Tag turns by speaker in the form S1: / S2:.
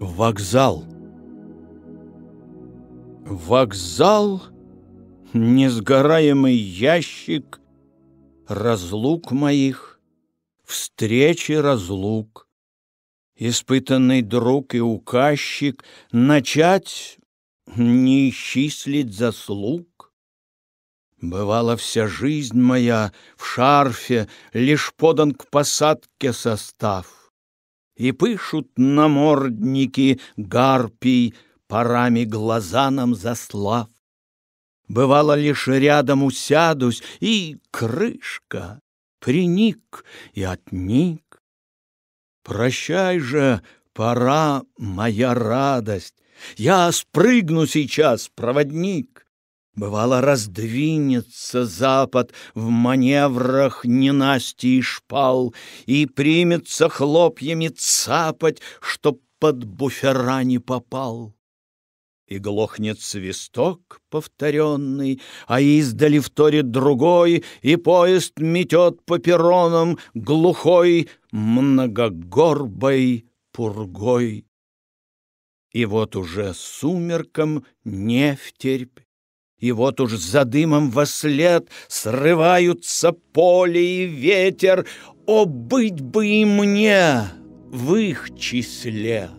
S1: Вокзал. Вокзал, несгораемый ящик разлук моих, встречи разлук. Испытанный друг и указчик начать не исчислить заслуг. Бывала вся жизнь моя в шарфе, лишь подан к посадке состав и пышут намордники гарпий, парами глаза нам заслав. Бывало лишь рядом усядусь, и крышка приник и отник. Прощай же, пора, моя радость, я спрыгну сейчас, проводник. Бывало, раздвинется запад в маневрах ненасти и шпал И примется хлопьями цапать, чтоб под буфера не попал. И глохнет свисток повторенный, А издали вторит другой, И поезд метет по перронам Глухой многогорбой пургой. И вот уже сумерком не втерпь, и вот уж за дымом во след Срываются поле и ветер. О, быть бы и мне в их числе!